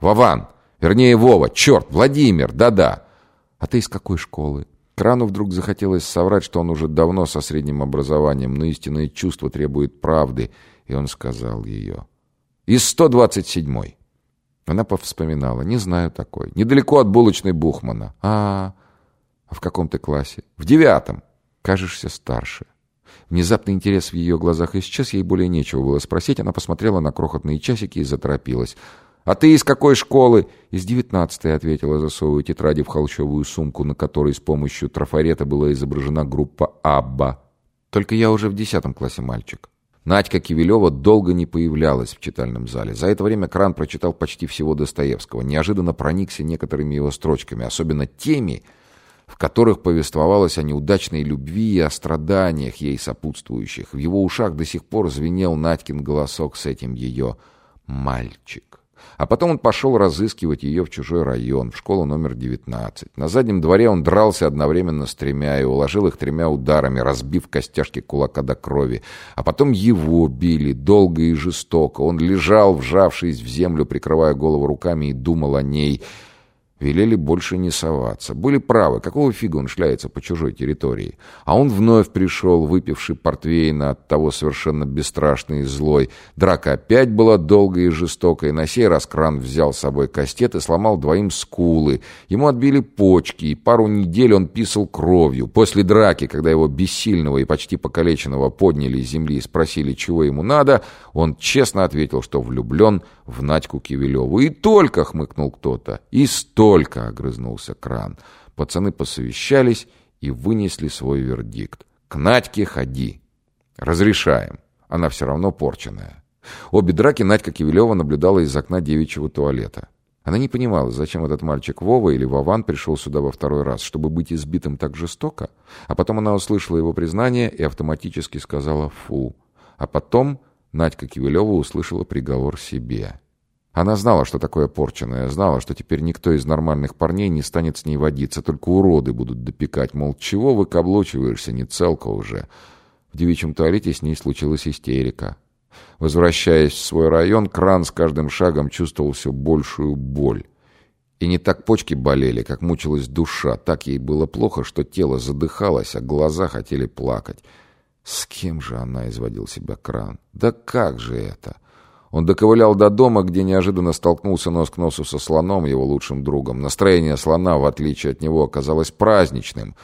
Вован! Вернее, Вова! Черт! Владимир! Да-да! А ты из какой школы? Крану вдруг захотелось соврать, что он уже давно со средним образованием, но истинное чувство требует правды, и он сказал ее. «Из 127-й». Она повспоминала. «Не знаю такой. Недалеко от булочной Бухмана». «А, а в каком ты классе?» «В девятом». «Кажешься старше». Внезапный интерес в ее глазах исчез, ей более нечего было спросить. Она посмотрела на крохотные часики и заторопилась. «А ты из какой школы?» «Из девятнадцатой», — ответила, засовывая тетради в холщовую сумку, на которой с помощью трафарета была изображена группа «Абба». «Только я уже в десятом классе мальчик». Надька Кивилева долго не появлялась в читальном зале. За это время Кран прочитал почти всего Достоевского, неожиданно проникся некоторыми его строчками, особенно теми, в которых повествовалось о неудачной любви и о страданиях ей сопутствующих. В его ушах до сих пор звенел Надькин голосок с этим ее «мальчик». А потом он пошел разыскивать ее в чужой район, в школу номер 19. На заднем дворе он дрался одновременно с тремя и уложил их тремя ударами, разбив костяшки кулака до крови. А потом его били долго и жестоко. Он лежал, вжавшись в землю, прикрывая голову руками, и думал о ней — Велели больше не соваться. Были правы, какого фига он шляется по чужой территории. А он вновь пришел, выпивший портвейна, от того совершенно бесстрашный и злой. Драка опять была долгой и жестокой. На сей раз кран взял с собой кастет и сломал двоим скулы. Ему отбили почки, и пару недель он писал кровью. После драки, когда его бессильного и почти покалеченного подняли из земли и спросили, чего ему надо, он честно ответил, что влюблен в Надьку Кивилеву. И только, хмыкнул кто-то, и столько, огрызнулся Кран. Пацаны посовещались и вынесли свой вердикт. К Надьке ходи. Разрешаем. Она все равно порченная. Обе драки Надька Кивилева наблюдала из окна девичьего туалета. Она не понимала, зачем этот мальчик Вова или Вован пришел сюда во второй раз, чтобы быть избитым так жестоко. А потом она услышала его признание и автоматически сказала «фу». А потом Надька Кивилева услышала приговор себе. Она знала, что такое порченое, знала, что теперь никто из нормальных парней не станет с ней водиться, только уроды будут допекать, мол, чего выкаблучиваешься, не целка уже. В девичьем туалете с ней случилась истерика. Возвращаясь в свой район, кран с каждым шагом чувствовал все большую боль. И не так почки болели, как мучилась душа. Так ей было плохо, что тело задыхалось, а глаза хотели плакать. С кем же она изводил себя кран? Да как же это? Он доковылял до дома, где неожиданно столкнулся нос к носу со слоном, его лучшим другом. Настроение слона, в отличие от него, оказалось праздничным.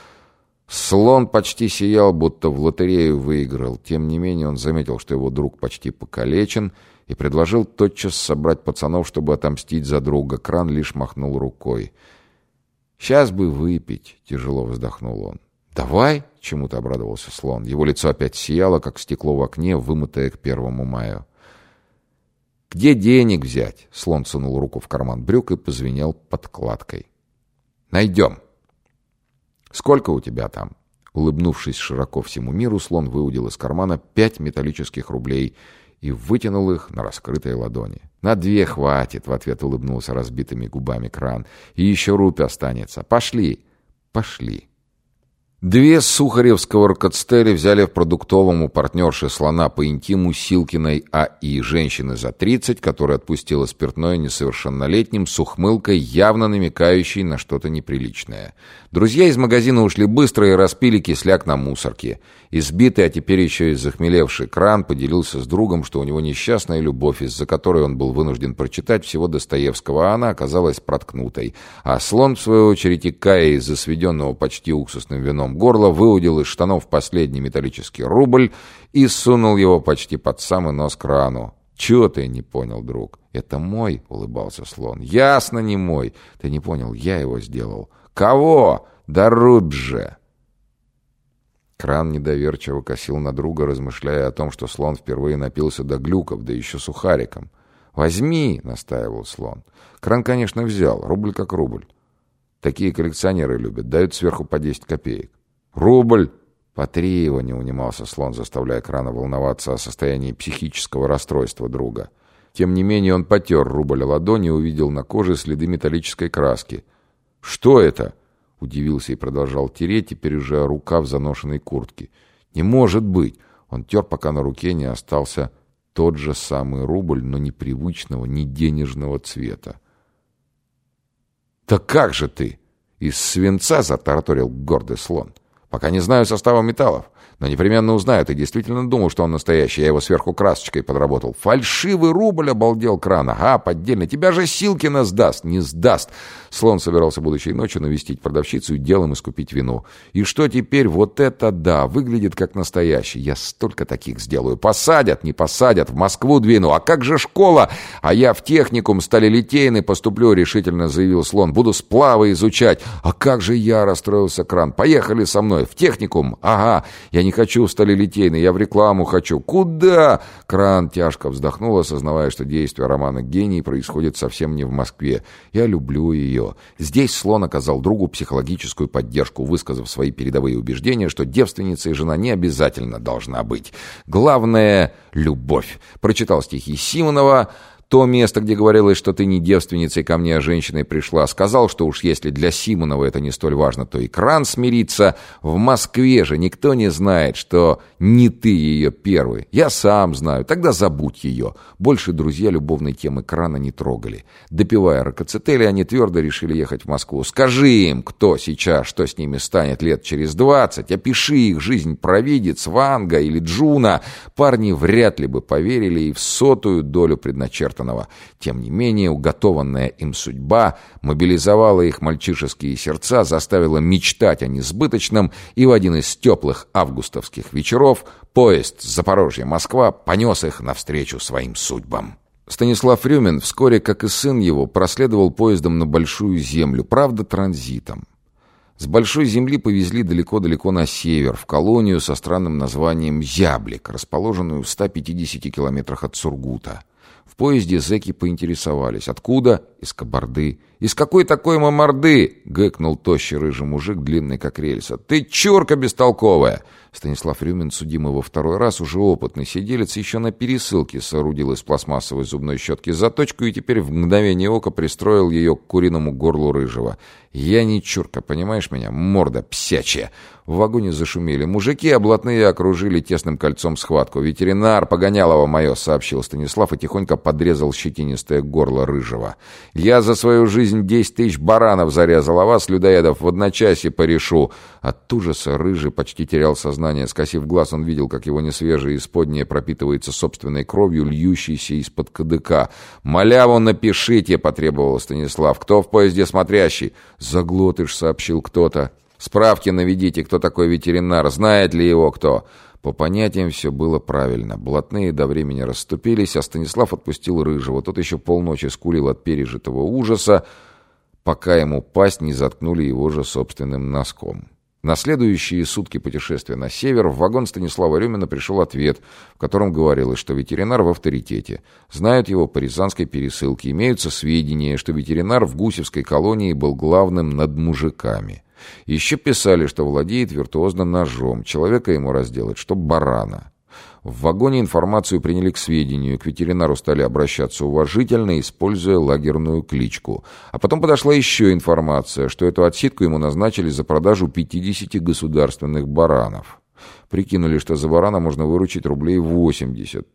Слон почти сиял, будто в лотерею выиграл. Тем не менее он заметил, что его друг почти покалечен, и предложил тотчас собрать пацанов, чтобы отомстить за друга. Кран лишь махнул рукой. «Сейчас бы выпить», — тяжело вздохнул он. «Давай!» — чему-то обрадовался слон. Его лицо опять сияло, как стекло в окне, вымытое к первому маю. «Где денег взять?» — слон сунул руку в карман брюк и позвенел подкладкой. «Найдем!» «Сколько у тебя там?» Улыбнувшись широко всему миру, слон выудил из кармана пять металлических рублей и вытянул их на раскрытой ладони. «На две хватит», — в ответ улыбнулся разбитыми губами кран. «И еще рупь останется. Пошли!» «Пошли!» Две сухаревского рокотстери взяли в продуктовом у партнерши слона по интиму Силкиной А.И. женщины за 30, которая отпустила спиртное несовершеннолетним с ухмылкой, явно намекающей на что-то неприличное. Друзья из магазина ушли быстро и распили кисляк на мусорке. Избитый, а теперь еще и захмелевший кран поделился с другом, что у него несчастная любовь, из-за которой он был вынужден прочитать всего Достоевского, а она оказалась проткнутой. А слон, в свою очередь, икая из-за сведенного почти уксусным вином горла, выудил из штанов последний металлический рубль и сунул его почти под самый нос крану. «Чего ты не понял, друг?» «Это мой», — улыбался слон. «Ясно, не мой. Ты не понял, я его сделал». «Кого? Да рубь же!» Кран недоверчиво косил на друга, размышляя о том, что слон впервые напился до глюков, да еще сухариком. «Возьми!» — настаивал слон. Кран, конечно, взял, рубль как рубль. Такие коллекционеры любят, дают сверху по 10 копеек. «Рубль!» По три его не унимался слон, заставляя Крана волноваться о состоянии психического расстройства друга. Тем не менее он потер рубль ладони и увидел на коже следы металлической краски. «Что это?» Удивился и продолжал тереть, теперь уже рука в заношенной куртке. «Не может быть!» Он тер, пока на руке не остался тот же самый рубль, но непривычного, не денежного цвета. «Так как же ты?» «Из свинца», — затараторил гордый слон. «Пока не знаю состава металлов. Но непременно узнаю, ты действительно думал, что он настоящий. Я его сверху красочкой подработал. Фальшивый рубль обалдел крана. А, поддельно. Тебя же Силкина сдаст. Не сдаст. Слон собирался будущей ночью навестить продавщицу и делом искупить вину. И что теперь? Вот это да. Выглядит как настоящий. Я столько таких сделаю. Посадят, не посадят. В Москву двину. А как же школа? А я в техникум сталелитейный поступлю, решительно заявил слон. Буду сплавы изучать. А как же я, расстроился кран. Поехали со мной. В техникум. Ага. Я не хочу в сталелитейный, я в рекламу хочу. Куда?» Кран тяжко вздохнул, осознавая, что действие романа «Гений» происходит совсем не в Москве. «Я люблю ее». Здесь слон оказал другу психологическую поддержку, высказав свои передовые убеждения, что девственница и жена не обязательно должна быть. Главное — любовь. Прочитал стихи Симонова то место, где говорилось, что ты не девственницей ко мне, женщиной пришла, сказал, что уж если для Симонова это не столь важно, то экран смирится. В Москве же никто не знает, что не ты ее первый. Я сам знаю, тогда забудь ее. Больше друзья любовной темы крана не трогали. Допивая ракоцетели, они твердо решили ехать в Москву. Скажи им, кто сейчас, что с ними станет лет через двадцать. Опиши их жизнь провидец, Ванга или Джуна. Парни вряд ли бы поверили и в сотую долю предначертанного спрятанного. Тем не менее, уготованная им судьба мобилизовала их мальчишеские сердца, заставила мечтать о несбыточном, и в один из теплых августовских вечеров поезд Запорожье-Москва понес их навстречу своим судьбам. Станислав Рюмин вскоре, как и сын его, проследовал поездом на Большую Землю, правда, транзитом. С Большой Земли повезли далеко-далеко на север, в колонию со странным названием Зяблик, расположенную в 150 километрах от Сургута. В поезде зэки поинтересовались, откуда? Из Кабарды. «Из какой такой маморды?» — гэкнул тощий рыжий мужик, длинный как рельса. «Ты чурка бестолковая!» Станислав Рюмин, судимый во второй раз, уже опытный сиделец, еще на пересылке соорудил из пластмассовой зубной щетки заточку и теперь в мгновение ока пристроил ее к куриному горлу рыжего. «Я не чурка, понимаешь меня? Морда псячая!» В вагоне зашумели. Мужики облатные окружили тесным кольцом схватку. «Ветеринар, Погонялова мое!» — сообщил Станислав и тихонько подрезал щетинистое горло рыжего. «Я за свою жизнь десять тысяч баранов зарезал, а вас, людоедов, в одночасье порешу!» От ужаса рыжий почти терял сознание. Скосив глаз, он видел, как его несвежее исподнее пропитывается собственной кровью, льющейся из-под кадыка. «Маляву напишите!» — потребовал Станислав. «Кто в поезде смотрящий?» «Заглотыш», — сообщил кто-то. Справки наведите, кто такой ветеринар, знает ли его кто. По понятиям все было правильно. Блатные до времени расступились, а Станислав отпустил Рыжего. Тот еще полночи скулил от пережитого ужаса, пока ему пасть не заткнули его же собственным носком. На следующие сутки путешествия на север в вагон Станислава Рюмина пришел ответ, в котором говорилось, что ветеринар в авторитете. Знают его по Рязанской пересылке. Имеются сведения, что ветеринар в Гусевской колонии был главным над мужиками. Еще писали, что владеет виртуозно ножом, человека ему разделать, что барана. В вагоне информацию приняли к сведению, к ветеринару стали обращаться уважительно, используя лагерную кличку. А потом подошла еще информация, что эту отсидку ему назначили за продажу 50 государственных баранов. Прикинули, что за барана можно выручить рублей 80.